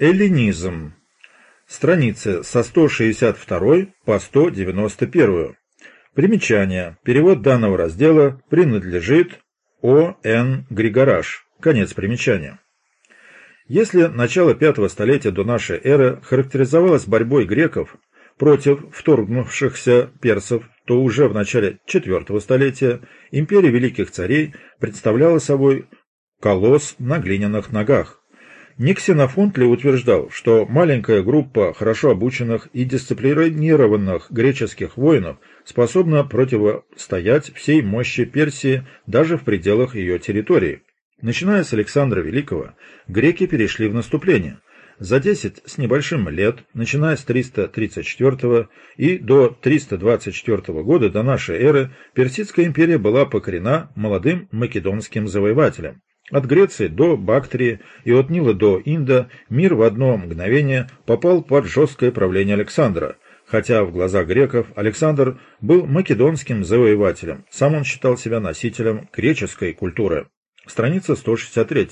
Эллинизм. Страницы со 162 по 191. Примечание. Перевод данного раздела принадлежит О. Н. Григораш. Конец примечания. Если начало пятого столетия до нашей эры характеризовалось борьбой греков против вторгнувшихся персов, то уже в начале четвертого столетия империя великих царей представляла собой колосс на глиняных ногах. Не Ксенофонт ли утверждал, что маленькая группа хорошо обученных и дисциплинированных греческих воинов способна противостоять всей мощи Персии даже в пределах ее территории? Начиная с Александра Великого, греки перешли в наступление. За 10 с небольшим лет, начиная с 334 и до 324 года до нашей эры, Персидская империя была покорена молодым македонским завоевателем. От Греции до Бактрии и от Нила до Инда мир в одно мгновение попал под жесткое правление Александра, хотя в глазах греков Александр был македонским завоевателем, сам он считал себя носителем греческой культуры. Страница 163.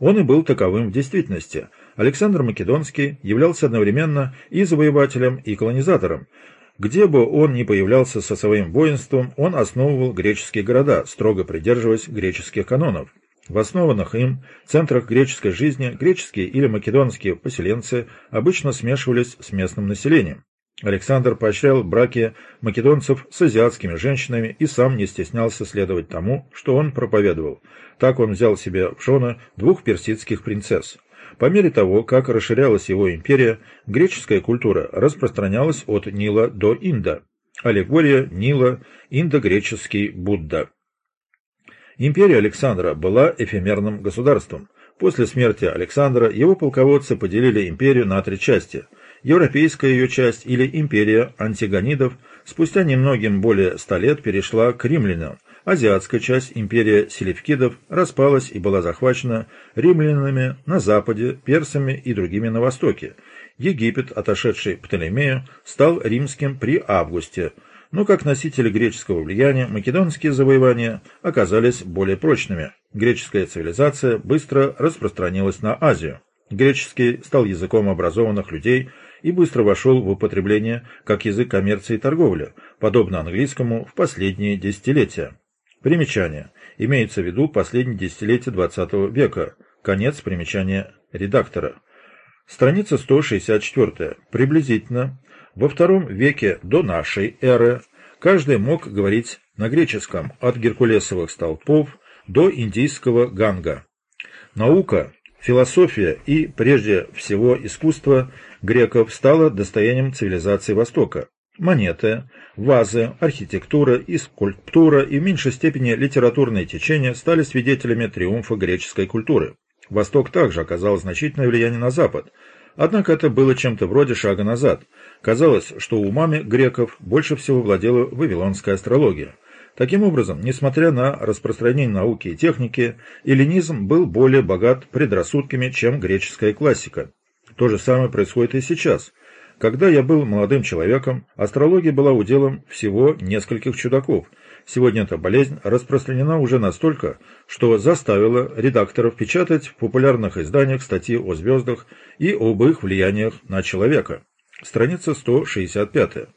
Он и был таковым в действительности. Александр Македонский являлся одновременно и завоевателем, и колонизатором. Где бы он ни появлялся со своим воинством, он основывал греческие города, строго придерживаясь греческих канонов. В основанных им центрах греческой жизни греческие или македонские поселенцы обычно смешивались с местным населением. Александр поощрял браки македонцев с азиатскими женщинами и сам не стеснялся следовать тому, что он проповедовал. Так он взял себе в жены двух персидских принцесс. По мере того, как расширялась его империя, греческая культура распространялась от Нила до Инда. Аллегория Нила, индогреческий Будда. Империя Александра была эфемерным государством. После смерти Александра его полководцы поделили империю на три части – Европейская ее часть или империя антигонидов спустя немногим более ста лет перешла к римлянам. Азиатская часть империя селевкидов распалась и была захвачена римлянами на западе, персами и другими на востоке. Египет, отошедший Птолемею, стал римским при Августе, но как носители греческого влияния македонские завоевания оказались более прочными. Греческая цивилизация быстро распространилась на Азию. Греческий стал языком образованных людей – и быстро вошел в употребление как язык коммерции и торговли, подобно английскому в последние десятилетия. Примечание. Имеется в виду последние десятилетия XX века. Конец примечания редактора. Страница 164. Приблизительно во втором веке до нашей эры каждый мог говорить на греческом от геркулесовых столпов до индийского ганга. Наука, философия и, прежде всего, искусство греков стало достоянием цивилизации Востока. Монеты, вазы, архитектура и скульптура и в меньшей степени литературные течения стали свидетелями триумфа греческой культуры. Восток также оказал значительное влияние на Запад, однако это было чем-то вроде шага назад. Казалось, что умами греков больше всего владела вавилонская астрология. Таким образом, несмотря на распространение науки и техники, эллинизм был более богат предрассудками, чем греческая классика. То же самое происходит и сейчас. Когда я был молодым человеком, астрология была уделом всего нескольких чудаков. Сегодня эта болезнь распространена уже настолько, что заставила редакторов печатать в популярных изданиях статьи о звездах и об их влияниях на человека. Страница 165.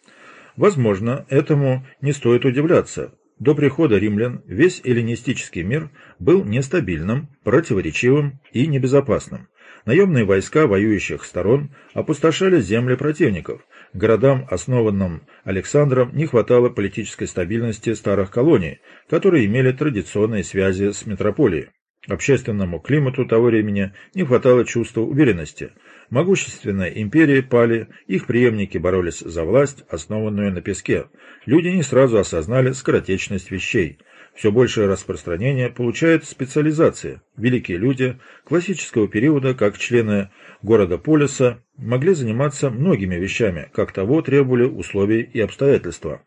Возможно, этому не стоит удивляться. До прихода римлян весь эллинистический мир был нестабильным, противоречивым и небезопасным. Наемные войска воюющих сторон опустошали земли противников. Городам, основанным Александром, не хватало политической стабильности старых колоний, которые имели традиционные связи с метрополией. Общественному климату того времени не хватало чувства уверенности. Могущественные империи пали, их преемники боролись за власть, основанную на песке. Люди не сразу осознали скоротечность вещей – все большее распространение получает специализация. Великие люди классического периода, как члены города-полиса, могли заниматься многими вещами, как того требовали условия и обстоятельства.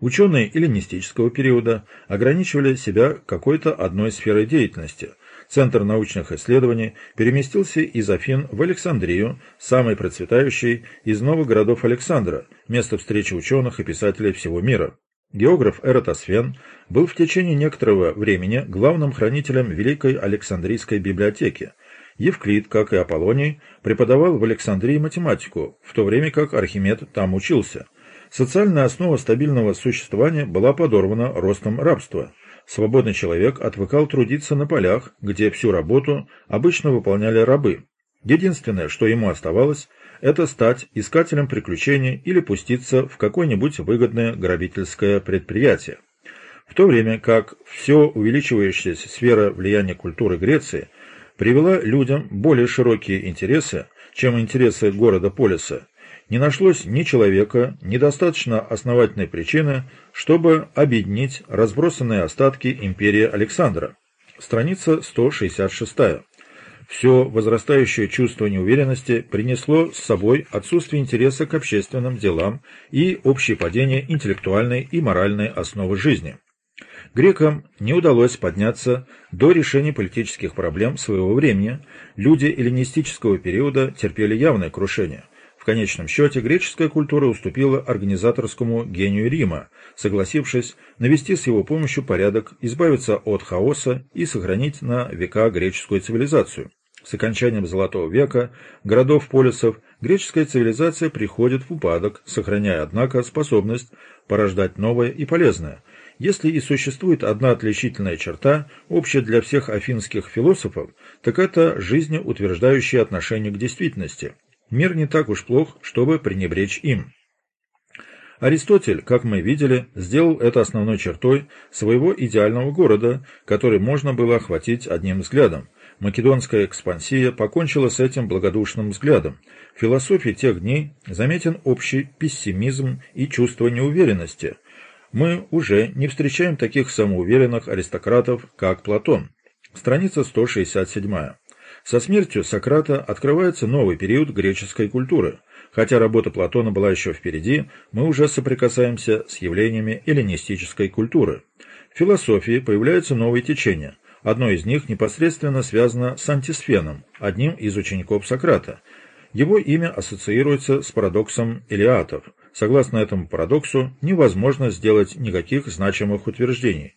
Ученые эллинистического периода ограничивали себя какой-то одной сферой деятельности. Центр научных исследований переместился из Афин в Александрию, самый процветающий из новых городов Александра, место встречи ученых и писателей всего мира. Географ Эратосфен был в течение некоторого времени главным хранителем Великой Александрийской библиотеки. Евклид, как и Аполлоний, преподавал в Александрии математику, в то время как Архимед там учился. Социальная основа стабильного существования была подорвана ростом рабства. Свободный человек отвыкал трудиться на полях, где всю работу обычно выполняли рабы. Единственное, что ему оставалось, это стать искателем приключений или пуститься в какое-нибудь выгодное грабительское предприятие. В то время как все увеличивающаяся сфера влияния культуры Греции привела людям более широкие интересы, чем интересы города-полиса, не нашлось ни человека, ни достаточно основательной причины, чтобы объединить разбросанные остатки империи Александра. Страница 166. Все возрастающее чувство неуверенности принесло с собой отсутствие интереса к общественным делам и общее падение интеллектуальной и моральной основы жизни. Грекам не удалось подняться до решения политических проблем своего времени, люди эллинистического периода терпели явное крушение. В конечном счете греческая культура уступила организаторскому гению Рима, согласившись навести с его помощью порядок, избавиться от хаоса и сохранить на века греческую цивилизацию. С окончанием Золотого века городов-полисов греческая цивилизация приходит в упадок, сохраняя, однако, способность порождать новое и полезное. Если и существует одна отличительная черта, общая для всех афинских философов, так это жизнеутверждающее отношение к действительности – Мир не так уж плох, чтобы пренебречь им. Аристотель, как мы видели, сделал это основной чертой своего идеального города, который можно было охватить одним взглядом. Македонская экспансия покончила с этим благодушным взглядом. В философии тех дней заметен общий пессимизм и чувство неуверенности. Мы уже не встречаем таких самоуверенных аристократов, как Платон. Страница 167. Со смертью Сократа открывается новый период греческой культуры. Хотя работа Платона была еще впереди, мы уже соприкасаемся с явлениями эллинистической культуры. В философии появляются новые течения. Одно из них непосредственно связано с антисфеном, одним из учеников Сократа. Его имя ассоциируется с парадоксом Илиатов. Согласно этому парадоксу, невозможно сделать никаких значимых утверждений.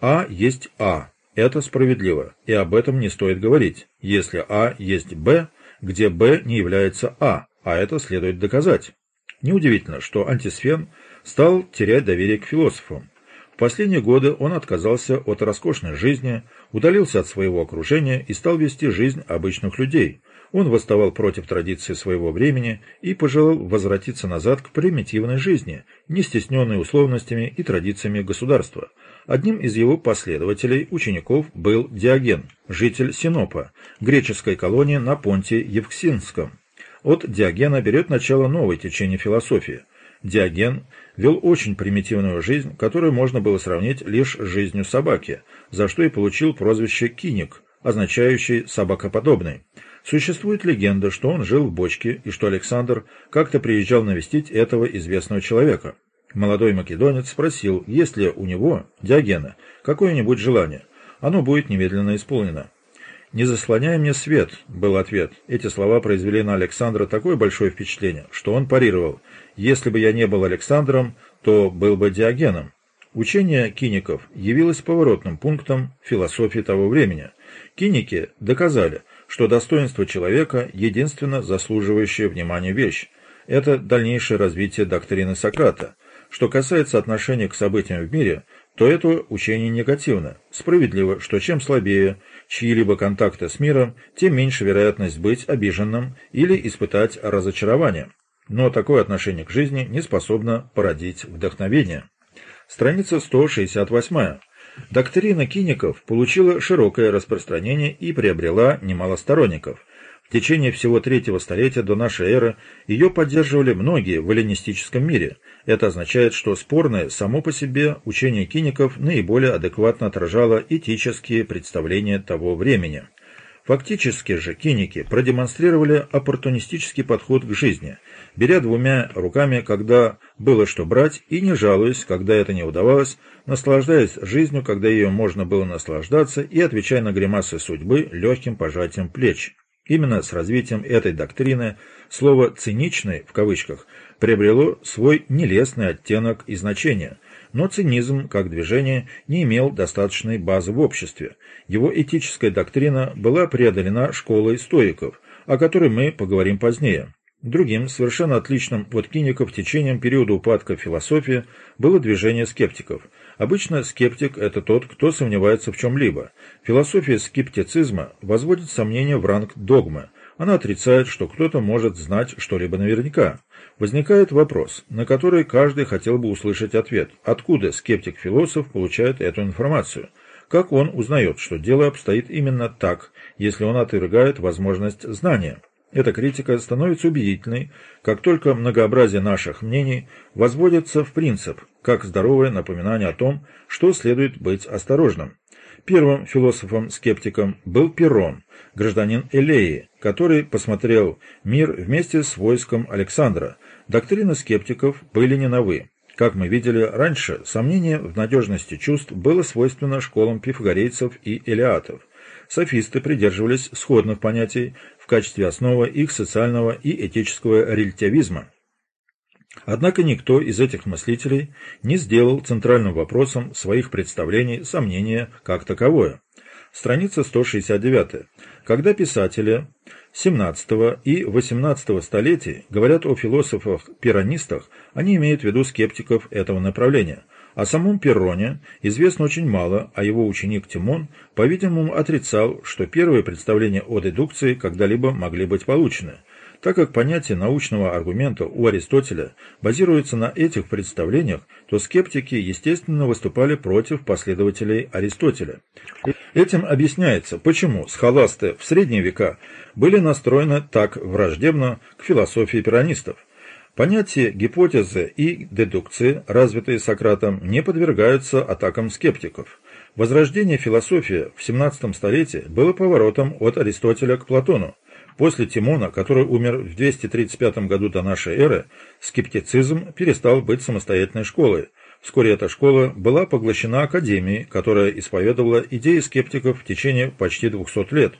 А есть А, это справедливо, и об этом не стоит говорить, если А есть Б, где Б не является А, а это следует доказать. Неудивительно, что антисфен стал терять доверие к философам. В последние годы он отказался от роскошной жизни, удалился от своего окружения и стал вести жизнь обычных людей. Он восставал против традиции своего времени и пожелал возвратиться назад к примитивной жизни, не стесненной условностями и традициями государства – Одним из его последователей, учеников, был Диоген, житель Синопа, греческой колонии на понте Евксинском. От Диогена берет начало новое течение философии. Диоген вел очень примитивную жизнь, которую можно было сравнить лишь с жизнью собаки, за что и получил прозвище «киник», означающий «собакоподобный». Существует легенда, что он жил в бочке и что Александр как-то приезжал навестить этого известного человека. Молодой македонец спросил, есть ли у него, Диогена, какое-нибудь желание. Оно будет немедленно исполнено. «Не заслоняй мне свет», — был ответ. Эти слова произвели на Александра такое большое впечатление, что он парировал. «Если бы я не был Александром, то был бы Диогеном». Учение киников явилось поворотным пунктом философии того времени. Киники доказали, что достоинство человека – единственно заслуживающая внимания вещь. Это дальнейшее развитие доктрины Сократа. Что касается отношения к событиям в мире, то это учение негативно. Справедливо, что чем слабее чьи-либо контакты с миром, тем меньше вероятность быть обиженным или испытать разочарование. Но такое отношение к жизни не способно породить вдохновение. Страница 168. Доктрина киников получила широкое распространение и приобрела немало сторонников. В течение всего третьего столетия до нашей эры ее поддерживали многие в эллинистическом мире – это означает, что спорное само по себе учение киников наиболее адекватно отражало этические представления того времени. Фактически же киники продемонстрировали оппортунистический подход к жизни, беря двумя руками, когда было что брать, и не жалуясь, когда это не удавалось, наслаждаясь жизнью, когда ее можно было наслаждаться, и отвечая на гримасы судьбы легким пожатием плеч. Именно с развитием этой доктрины слово «циничный» в кавычках приобрело свой нелестный оттенок и значение. Но цинизм, как движение, не имел достаточной базы в обществе. Его этическая доктрина была преодолена школой стоиков, о которой мы поговорим позднее. Другим, совершенно отличным от киников течением периода упадка философии было движение скептиков. Обычно скептик – это тот, кто сомневается в чем-либо. Философия скептицизма возводит сомнения в ранг догмы. Она отрицает, что кто-то может знать что-либо наверняка. Возникает вопрос, на который каждый хотел бы услышать ответ. Откуда скептик-философ получает эту информацию? Как он узнает, что дело обстоит именно так, если он отвергает возможность знания? Эта критика становится убедительной, как только многообразие наших мнений возводится в принцип, как здоровое напоминание о том, что следует быть осторожным. Первым философом-скептиком был Перрон, гражданин Элеи, который посмотрел мир вместе с войском Александра. Доктрины скептиков были не новы. Как мы видели раньше, сомнение в надежности чувств было свойственно школам пифагорейцев и элиатов. Софисты придерживались сходных понятий качестве основы их социального и этического релятивизма. Однако никто из этих мыслителей не сделал центральным вопросом своих представлений сомнения как таковое. Страница 169. Когда писатели XVII и XVIII столетий говорят о философах-пиранистах, они имеют в виду скептиков этого направления – о самом Перроне известно очень мало, а его ученик Тимон, по-видимому, отрицал, что первые представления о дедукции когда-либо могли быть получены, так как понятие научного аргумента у Аристотеля базируется на этих представлениях, то скептики, естественно, выступали против последователей Аристотеля. Этим объясняется, почему схоласты в средние века были настроены так враждебно к философии пиранистов – Понятия гипотезы и дедукции, развитые Сократом, не подвергаются атакам скептиков. Возрождение философии в XVII столетии было поворотом от Аристотеля к Платону. После Тимона, который умер в 235 году до нашей эры, скептицизм перестал быть самостоятельной школой. Вскоре эта школа была поглощена Академией, которая исповедовала идеи скептиков в течение почти 200 лет.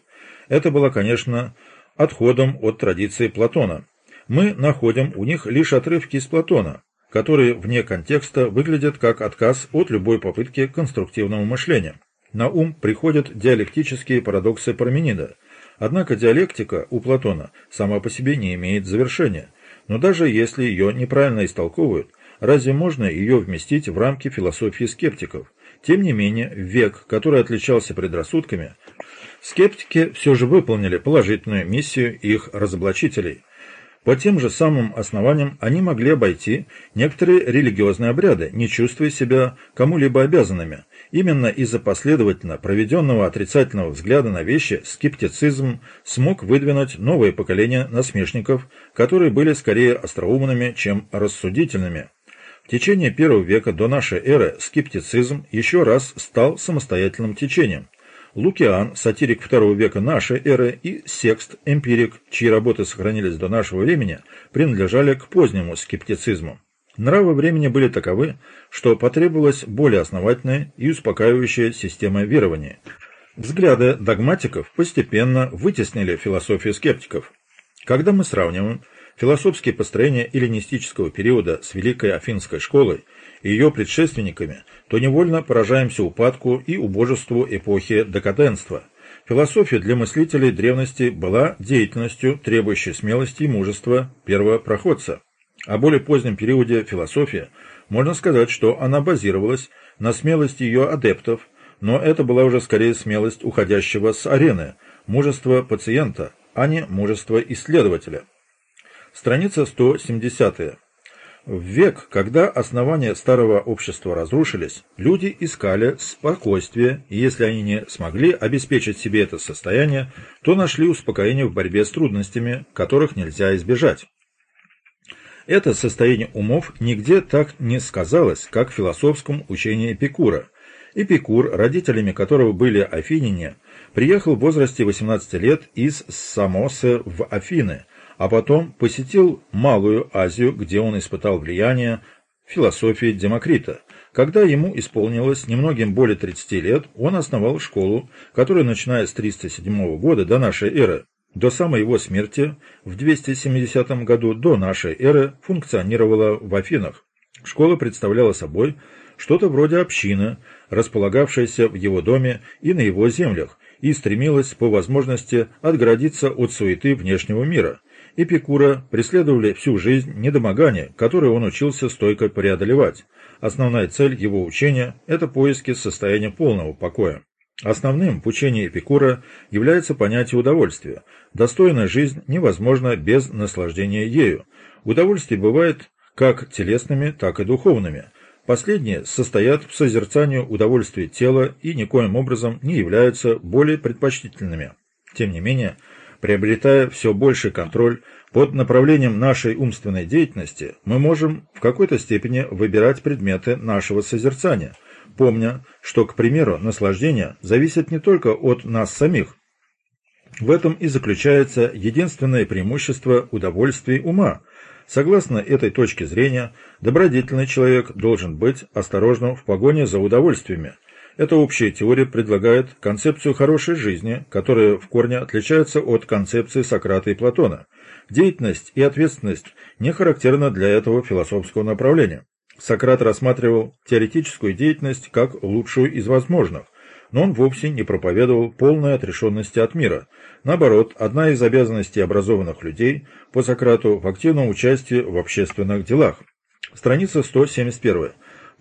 Это было, конечно, отходом от традиции Платона мы находим у них лишь отрывки из Платона, которые вне контекста выглядят как отказ от любой попытки конструктивного мышления. На ум приходят диалектические парадоксы Парменида. Однако диалектика у Платона сама по себе не имеет завершения. Но даже если ее неправильно истолковывают, разве можно ее вместить в рамки философии скептиков? Тем не менее, век, который отличался предрассудками, скептики все же выполнили положительную миссию их разоблачителей – по тем же самым основаниям они могли обойти некоторые религиозные обряды, не чувствуя себя кому-либо обязанными. Именно из-за последовательно проведенного отрицательного взгляда на вещи скептицизм смог выдвинуть новое поколение насмешников, которые были скорее остроумными, чем рассудительными. В течение первого века до нашей эры скептицизм еще раз стал самостоятельным течением. Лукиан, сатирик II века нашей эры, и Секст, эмпирик, чьи работы сохранились до нашего времени, принадлежали к позднему скептицизму. Нравы времени были таковы, что потребовалась более основательная и успокаивающая система верования. Взгляды догматиков постепенно вытеснили философию скептиков. Когда мы сравниваем философские построения эллинистического периода с Великой Афинской школой и ее предшественниками, то невольно поражаемся упадку и убожеству эпохи декаденства. Философия для мыслителей древности была деятельностью, требующей смелости и мужества первопроходца. О более позднем периоде философия можно сказать, что она базировалась на смелости ее адептов, но это была уже скорее смелость уходящего с арены, мужество пациента, а не мужество исследователя. Страница 170. В век, когда основания старого общества разрушились, люди искали спокойствие, и если они не смогли обеспечить себе это состояние, то нашли успокоение в борьбе с трудностями, которых нельзя избежать. Это состояние умов нигде так не сказалось, как в философском учении Эпикура. Эпикур, родителями которого были афиняне, приехал в возрасте 18 лет из Самосы в Афины – а потом посетил Малую Азию, где он испытал влияние философии Демокрита. Когда ему исполнилось немногим более 30 лет, он основал школу, которая, начиная с 307 года до нашей эры, до самой его смерти в 270 году до нашей эры функционировала в Афинах. Школа представляла собой что-то вроде общины, располагавшейся в его доме и на его землях, и стремилась по возможности отгородиться от суеты внешнего мира. Эпикура преследовали всю жизнь недомогания, которые он учился стойко преодолевать. Основная цель его учения – это поиски состояния полного покоя. Основным в учении Эпикура является понятие удовольствия. Достойная жизнь невозможна без наслаждения ею. Удовольствие бывает как телесными, так и духовными. Последние состоят в созерцании удовольствия тела и никоим образом не являются более предпочтительными. Тем не менее, приобретая все больший контроль под направлением нашей умственной деятельности, мы можем в какой-то степени выбирать предметы нашего созерцания, помня, что, к примеру, наслаждение зависит не только от нас самих. В этом и заключается единственное преимущество удовольствий ума. Согласно этой точке зрения, добродетельный человек должен быть осторожным в погоне за удовольствиями. Эта общая теория предлагает концепцию хорошей жизни, которая в корне отличается от концепции Сократа и Платона. Деятельность и ответственность не характерны для этого философского направления. Сократ рассматривал теоретическую деятельность как лучшую из возможных, но он вовсе не проповедовал полной отрешенности от мира. Наоборот, одна из обязанностей образованных людей по Сократу в активном участии в общественных делах. Страница 171.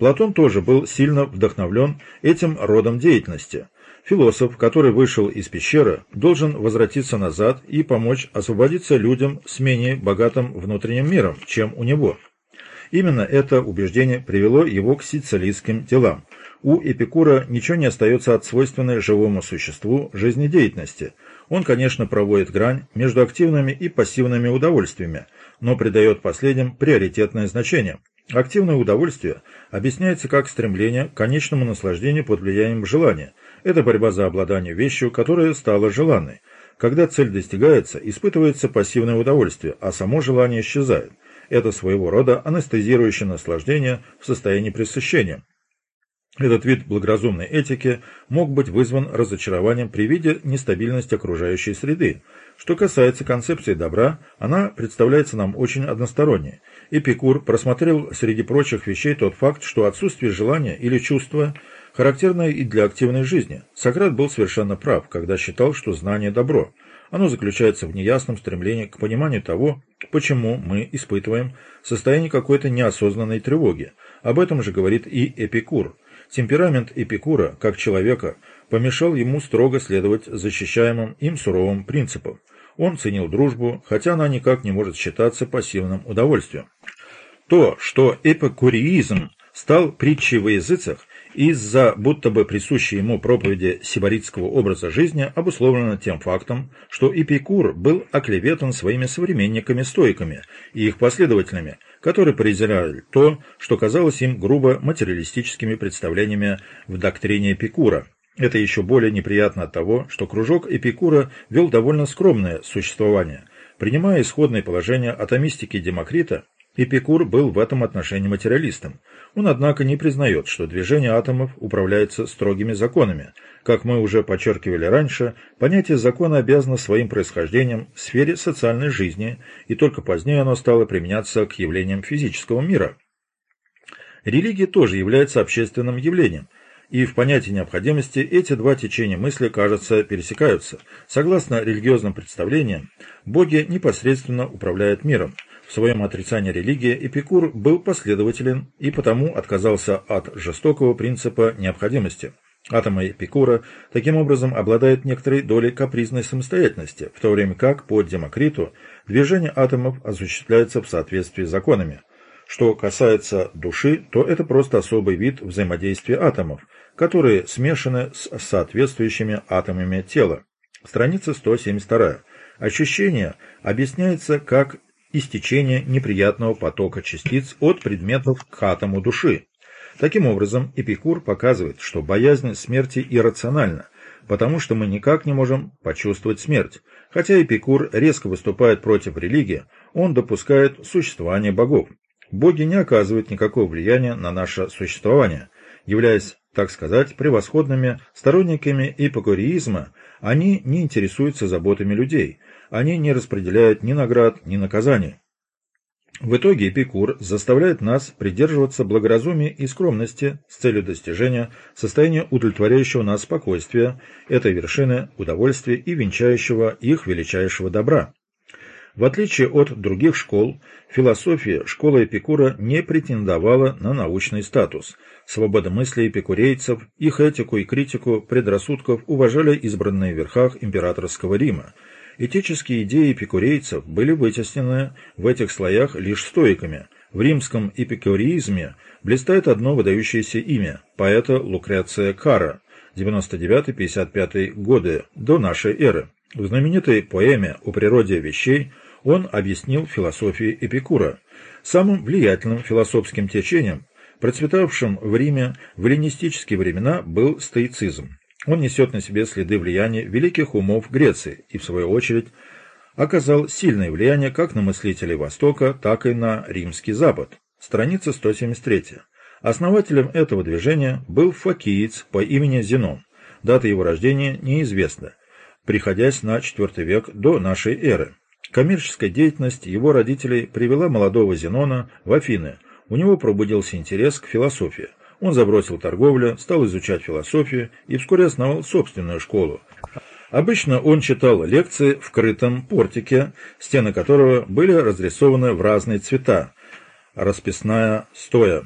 Платон тоже был сильно вдохновлен этим родом деятельности. Философ, который вышел из пещеры, должен возвратиться назад и помочь освободиться людям с менее богатым внутренним миром, чем у него. Именно это убеждение привело его к сицилийским делам. У Эпикура ничего не остается от свойственной живому существу жизнедеятельности. Он, конечно, проводит грань между активными и пассивными удовольствиями, но придает последним приоритетное значение. Активное удовольствие объясняется как стремление к конечному наслаждению под влиянием желания. Это борьба за обладание вещью, которая стала желанной. Когда цель достигается, испытывается пассивное удовольствие, а само желание исчезает. Это своего рода анестезирующее наслаждение в состоянии пресыщения. Этот вид благоразумной этики мог быть вызван разочарованием при виде нестабильности окружающей среды. Что касается концепции добра, она представляется нам очень односторонней. Эпикур просмотрел среди прочих вещей тот факт, что отсутствие желания или чувства характерно и для активной жизни. Сократ был совершенно прав, когда считал, что знание – добро. Оно заключается в неясном стремлении к пониманию того, почему мы испытываем состояние какой-то неосознанной тревоги. Об этом же говорит и Эпикур. Темперамент Эпикура, как человека, помешал ему строго следовать защищаемым им суровым принципам. Он ценил дружбу, хотя она никак не может считаться пассивным удовольствием. То, что эпикуреизм стал притчей во языцах, из-за будто бы присущей ему проповеди сибаритского образа жизни обусловлено тем фактом, что Эпикур был оклеветан своими современниками-стоиками и их последователями, которые презирали то, что казалось им грубо материалистическими представлениями в доктрине Эпикура. Это еще более неприятно от того, что кружок Эпикура вел довольно скромное существование. Принимая исходное положение атомистики Демокрита, Эпикур был в этом отношении материалистом. Он, однако, не признает, что движение атомов управляется строгими законами. Как мы уже подчеркивали раньше, понятие закона обязано своим происхождением в сфере социальной жизни, и только позднее оно стало применяться к явлениям физического мира. Религия тоже является общественным явлением, и в понятии необходимости эти два течения мысли, кажется, пересекаются. Согласно религиозным представлениям, боги непосредственно управляют миром. В своем отрицании религии Эпикур был последователен и потому отказался от жестокого принципа необходимости. Атомы Эпикура таким образом обладают некоторой долей капризной самостоятельности, в то время как по Демокриту движение атомов осуществляется в соответствии с законами. Что касается души, то это просто особый вид взаимодействия атомов, которые смешаны с соответствующими атомами тела. Страница 172. Ощущение объясняется как истечение неприятного потока частиц от предметов к атому души. Таким образом, Эпикур показывает, что боязнь смерти иррациональна, потому что мы никак не можем почувствовать смерть. Хотя Эпикур резко выступает против религии, он допускает существование богов. Боги не оказывают никакого влияния на наше существование. Являясь, так сказать, превосходными сторонниками эпикуреизма, они не интересуются заботами людей – они не распределяют ни наград, ни наказаний. В итоге Эпикур заставляет нас придерживаться благоразумия и скромности с целью достижения состояния удовлетворяющего нас спокойствия, этой вершины удовольствия и венчающего их величайшего добра. В отличие от других школ, философия школа Эпикура не претендовала на научный статус. Свободомыслие эпикурейцев, их этику и критику предрассудков уважали избранные в верхах императорского Рима – Этические идеи эпикурейцев были вытеснены в этих слоях лишь стоиками. В римском эпикуризме блистает одно выдающееся имя – поэта Лукреция Кара, 99-55 годы до нашей эры. В знаменитой поэме «О природе вещей» он объяснил философию Эпикура. Самым влиятельным философским течением, процветавшим в Риме в эллинистические времена, был стоицизм. Он несет на себе следы влияния великих умов Греции и, в свою очередь, оказал сильное влияние как на мыслителей Востока, так и на римский Запад. Страница 173. Основателем этого движения был факиец по имени Зенон. Дата его рождения неизвестна, приходясь на IV век до нашей эры. Коммерческая деятельность его родителей привела молодого Зенона в Афины. У него пробудился интерес к философии. Он забросил торговлю, стал изучать философию и вскоре основал собственную школу. Обычно он читал лекции в крытом портике, стены которого были разрисованы в разные цвета, расписная стоя.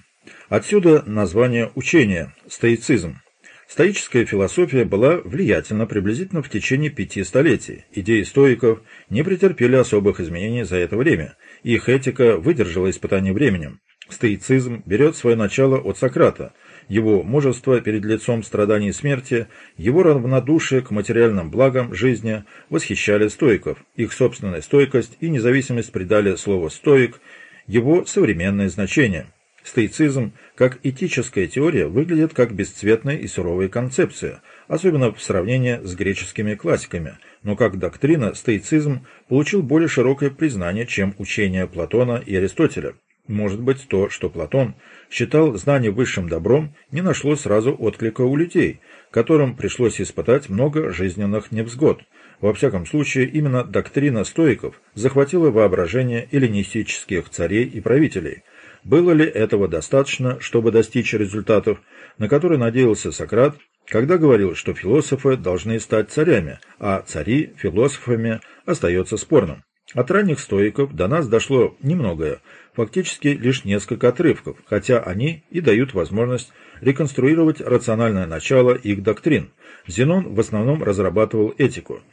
Отсюда название учения – стоицизм. Стоическая философия была влиятельна приблизительно в течение пяти столетий. Идеи стоиков не претерпели особых изменений за это время. Их этика выдержала испытание временем. Стоицизм берет свое начало от Сократа, его мужество перед лицом страданий и смерти, его равнодушие к материальным благам жизни восхищали стоиков, их собственная стойкость и независимость придали слову «стоик» его современное значение. Стоицизм, как этическая теория, выглядит как бесцветная и суровая концепция, особенно в сравнении с греческими классиками, но как доктрина стоицизм получил более широкое признание, чем учение Платона и Аристотеля. Может быть, то, что Платон считал знание высшим добром, не нашло сразу отклика у людей, которым пришлось испытать много жизненных невзгод. Во всяком случае, именно доктрина стоиков захватила воображение эллинистических царей и правителей. Было ли этого достаточно, чтобы достичь результатов, на которые надеялся Сократ, когда говорил, что философы должны стать царями, а цари философами остается спорным? От ранних стоиков до нас дошло немногое, фактически лишь несколько отрывков, хотя они и дают возможность реконструировать рациональное начало их доктрин. Зенон в основном разрабатывал этику –